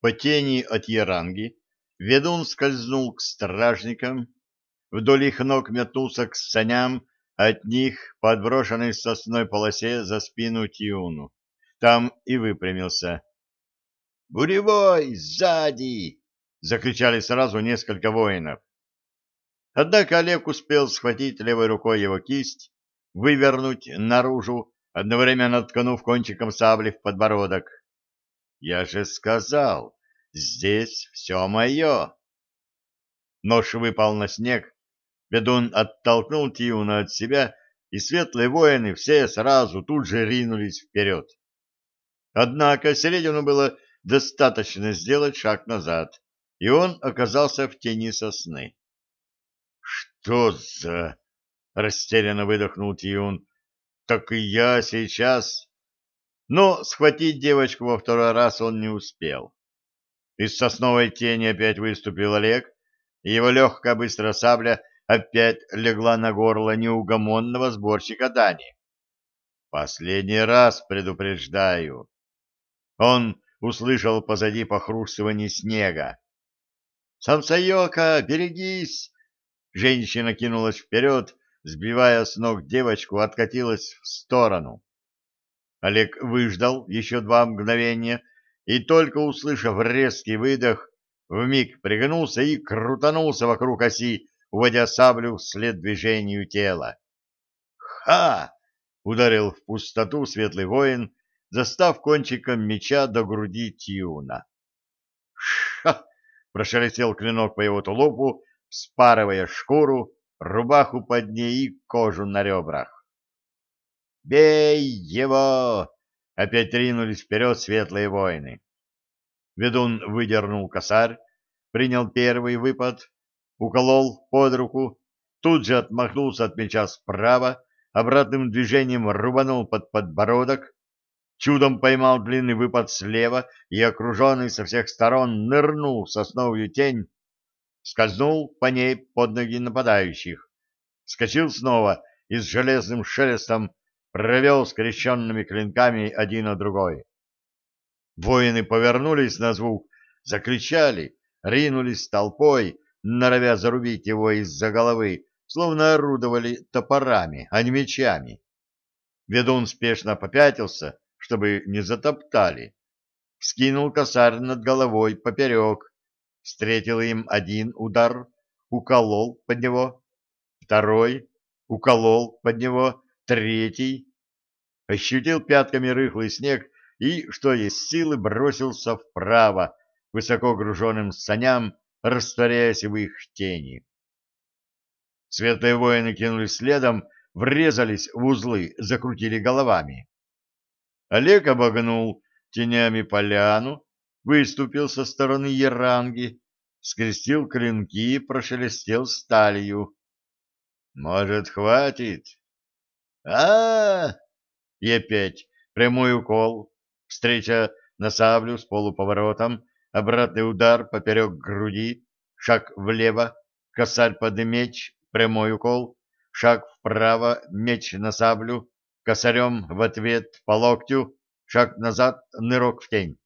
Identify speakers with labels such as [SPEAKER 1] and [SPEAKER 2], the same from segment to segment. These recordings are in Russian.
[SPEAKER 1] По тени от яранги ведун скользнул к стражникам, вдоль их ног метнулся к саням, от них по сосной полосе за спину Тиуну. Там и выпрямился. «Буревой! Сзади!» — закричали сразу несколько воинов. Однако Олег успел схватить левой рукой его кисть, вывернуть наружу, одновременно ткнув кончиком сабли в подбородок. «Я же сказал, здесь все мое!» Нож выпал на снег, ведун оттолкнул Тиуна от себя, и светлые воины все сразу тут же ринулись вперед. Однако Середину было достаточно сделать шаг назад, и он оказался в тени сосны. «Что за...» — растерянно выдохнул Тиун. «Так и я сейчас...» Но схватить девочку во второй раз он не успел. Из сосновой тени опять выступил Олег, и его легкая быстрая сабля опять легла на горло неугомонного сборщика дани. «Последний раз предупреждаю». Он услышал позади похрустывание снега. «Самсайока, берегись!» Женщина кинулась вперед, сбивая с ног девочку, откатилась в сторону. Олег выждал еще два мгновения и, только услышав резкий выдох, вмиг пригнулся и крутанулся вокруг оси, уводя саблю вслед движению тела. «Ха!» — ударил в пустоту светлый воин, застав кончиком меча до груди Тиуна. «Ша!» — прошелестел клинок по его тулупу, спарывая шкуру, рубаху под ней и кожу на ребрах. «Бей его!» — опять ринулись вперед светлые воины. Ведун выдернул косарь, принял первый выпад, уколол под руку, тут же отмахнулся от меча справа, обратным движением рубанул под подбородок, чудом поймал длинный выпад слева и, окруженный со всех сторон, нырнул в сосновую тень, скользнул по ней под ноги нападающих, скочил снова и с железным шелестом провел скрещенными клинками один на другой. Воины повернулись на звук, закричали, ринулись толпой, норовя зарубить его из-за головы, словно орудовали топорами, а не мечами. Ведун спешно попятился, чтобы не затоптали. Скинул косарь над головой поперек, встретил им один удар, уколол под него, второй, уколол под него, третий, ощутил пятками рыхлый снег и, что есть силы, бросился вправо, высоко груженным саням, растворяясь в их тени. Светлые воины кинулись следом, врезались в узлы, закрутили головами. Олег обогнул тенями поляну, выступил со стороны Яранги, скрестил клинки и прошелестел сталью. «Может, хватит?» А, -а, И опять прямой укол, встреча на саблю с полуповоротом, обратный удар поперек груди, шаг влево, косарь под меч, прямой укол, шаг вправо, меч на саблю, косарем в ответ по локтю, шаг назад, нырок в тень.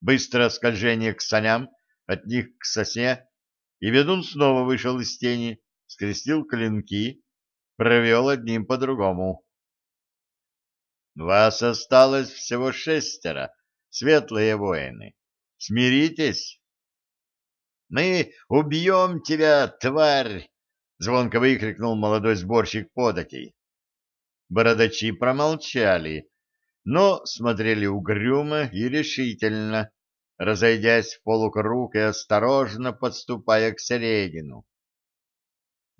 [SPEAKER 1] Быстрое скольжение к саням, от них к сосне, и ведун снова вышел из тени, скрестил клинки, провел одним по другому. Вас осталось всего шестеро, светлые воины. Смиритесь. Мы убьем тебя, тварь! Звонко выкрикнул молодой сборщик податей. Бородачи промолчали, но смотрели угрюмо и решительно, разойдясь в полукруг и осторожно подступая к середину.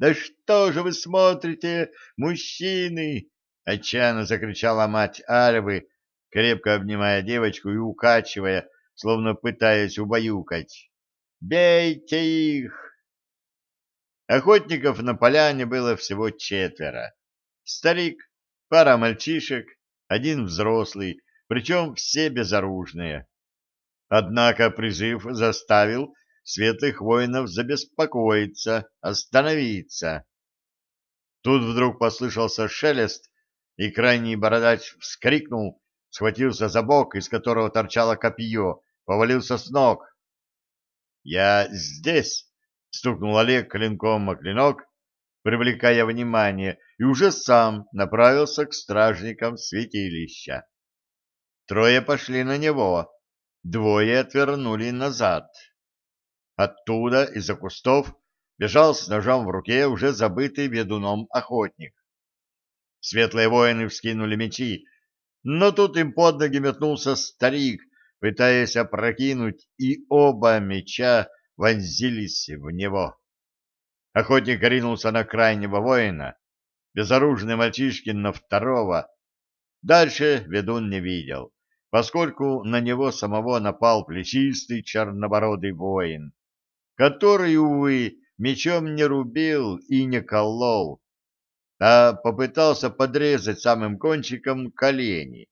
[SPEAKER 1] «Да что же вы смотрите, мужчины!» — отчаянно закричала мать Альвы, крепко обнимая девочку и укачивая, словно пытаясь убаюкать. «Бейте их!» Охотников на поляне было всего четверо. Старик, пара мальчишек, один взрослый, причем все безоружные. Однако призыв заставил светлых воинов забеспокоиться, остановиться. Тут вдруг послышался шелест, и крайний бородач вскрикнул, схватился за бок, из которого торчало копье, повалился с ног. «Я здесь!» — стукнул Олег клинком о клинок, привлекая внимание, и уже сам направился к стражникам святилища. Трое пошли на него, двое отвернули назад. Оттуда, из-за кустов, бежал с ножом в руке уже забытый ведуном охотник. Светлые воины вскинули мечи, но тут им под ноги метнулся старик, пытаясь опрокинуть, и оба меча вонзились в него. Охотник ринулся на крайнего воина, безоружный мальчишкин на второго. Дальше ведун не видел, поскольку на него самого напал плечистый чернобородый воин, который, увы, мечом не рубил и не колол, а попытался подрезать самым кончиком колени.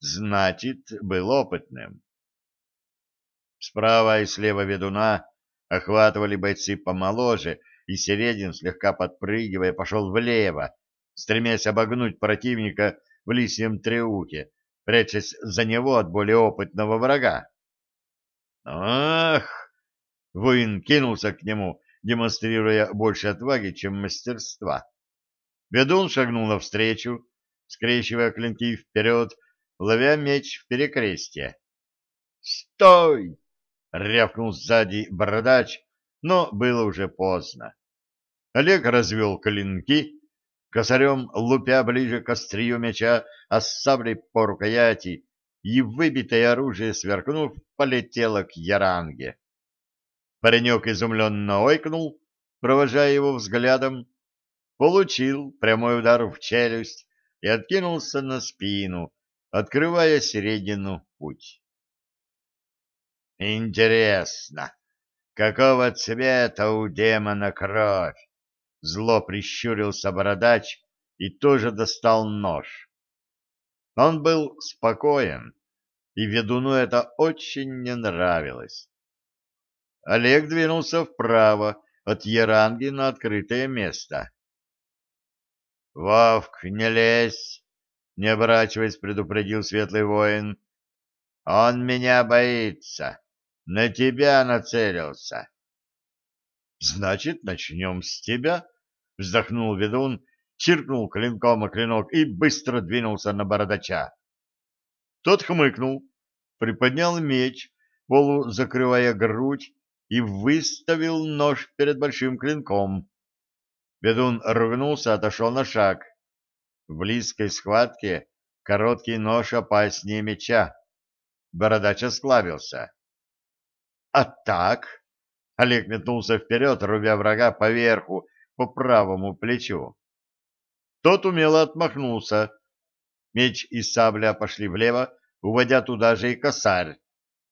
[SPEAKER 1] Значит, был опытным. Справа и слева ведуна охватывали бойцы помоложе, и Середин, слегка подпрыгивая, пошел влево, стремясь обогнуть противника в лисьем треуке, прячась за него от более опытного врага. «Ах!» — воин кинулся к нему, демонстрируя больше отваги, чем мастерства. Ведун шагнул навстречу, скрещивая клинки вперед, ловя меч в перекрестье. «Стой!» — рявкнул сзади бородач, но было уже поздно. Олег развел клинки, косарем лупя ближе к острию меча, а с саблей по рукояти, и выбитое оружие, сверкнув, полетело к яранге. Паренек изумленно ойкнул, провожая его взглядом, получил прямой удар в челюсть и откинулся на спину, открывая середину путь. «Интересно, какого цвета у демона кровь?» Зло прищурился бородач и тоже достал нож. Он был спокоен, и ведуну это очень не нравилось. Олег двинулся вправо от Яранги на открытое место. — Вовк, не лезь! — не оборачиваясь, предупредил светлый воин. — Он меня боится. На тебя нацелился. — Значит, начнем с тебя, — вздохнул ведун, чиркнул клинком о клинок и быстро двинулся на бородача. Тот хмыкнул, приподнял меч, полу закрывая грудь, и выставил нож перед большим клинком. Ведун ругнулся, отошел на шаг. В близкой схватке короткий нож опаснее меча. Бородач осклабился. — А так? — Олег метнулся вперед, рубя врага поверху, по правому плечу. Тот умело отмахнулся. Меч и сабля пошли влево, уводя туда же и косарь.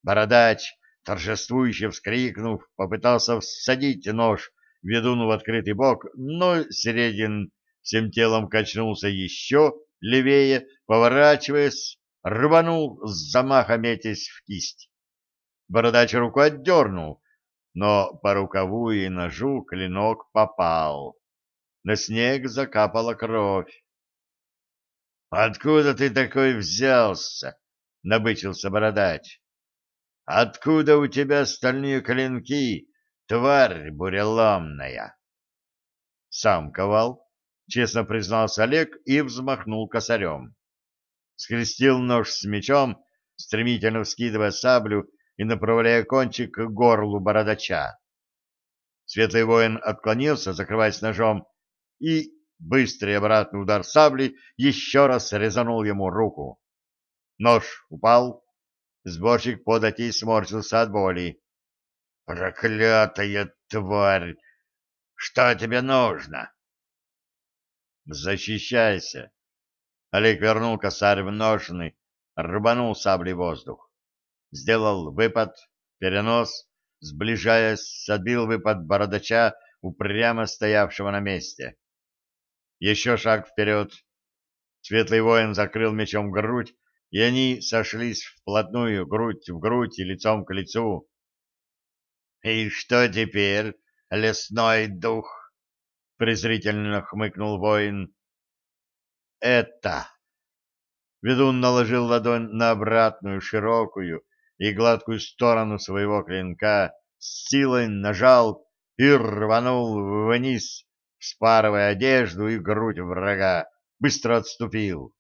[SPEAKER 1] Бородач торжествующе вскрикнув, попытался всадить нож ведуну в открытый бок, но Середин всем телом качнулся еще левее, поворачиваясь, рванул с замаха метясь в кисть. Бородач руку отдернул, но по рукаву и ножу клинок попал. На снег закапала кровь. — Откуда ты такой взялся? — набычился бородач. Откуда у тебя стальные клинки, тварь буреломная? Сам ковал, честно признался Олег и взмахнул косарем. Скрестил нож с мечом, стремительно вскидывая саблю и направляя кончик к горлу бородача. Светлый воин отклонился, закрываясь ножом, и быстрый обратный удар сабли еще раз резанул ему руку. Нож упал, Сборщик податей сморщился от боли. — Проклятая тварь! Что тебе нужно? — Защищайся. Олег вернул косарь в ножны, рубанул саблей воздух. Сделал выпад, перенос, сближаясь, отбил выпад бородача, упрямо стоявшего на месте. Еще шаг вперед. Светлый воин закрыл мечом грудь, и они сошлись вплотную, грудь в грудь и лицом к лицу. — И что теперь, лесной дух? — презрительно хмыкнул воин. — Это... Ведун наложил ладонь на обратную, широкую, и гладкую сторону своего клинка, с силой нажал и рванул вниз, вспарывая одежду и грудь врага, быстро отступил.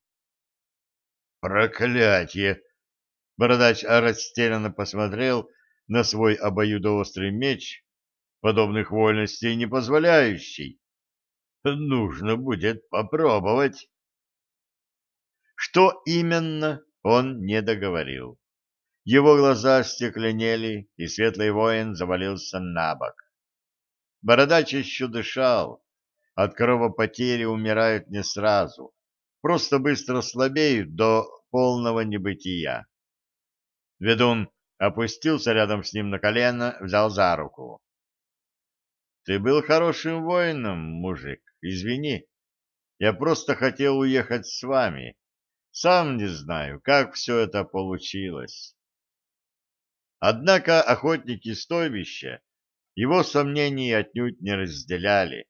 [SPEAKER 1] «Проклятие!» Бородач растерянно посмотрел на свой обоюдоострый меч, подобных вольностей не позволяющий. Нужно будет попробовать. Что именно, он не договорил. Его глаза стекленели, и светлый воин завалился на бок. Бородач еще дышал. От кровопотери умирают не сразу. Просто быстро слабеют до полного небытия. Ведун опустился рядом с ним на колено, взял за руку. — Ты был хорошим воином, мужик, извини. Я просто хотел уехать с вами. Сам не знаю, как все это получилось. Однако охотники стойбища его сомнений отнюдь не разделяли.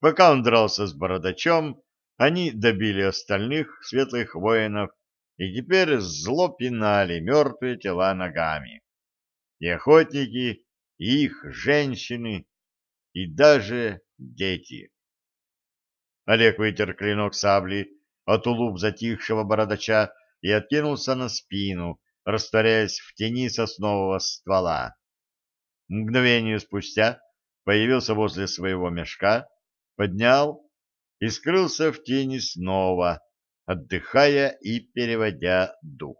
[SPEAKER 1] Пока он дрался с бородачом, они добили остальных светлых воинов и теперь зло пинали мертвые тела ногами. И охотники, и их женщины, и даже дети. Олег вытер клинок сабли от улуб затихшего бородача и откинулся на спину, растворяясь в тени соснового ствола. Мгновение спустя появился возле своего мешка, поднял и скрылся в тени снова, отдыхая и переводя дух.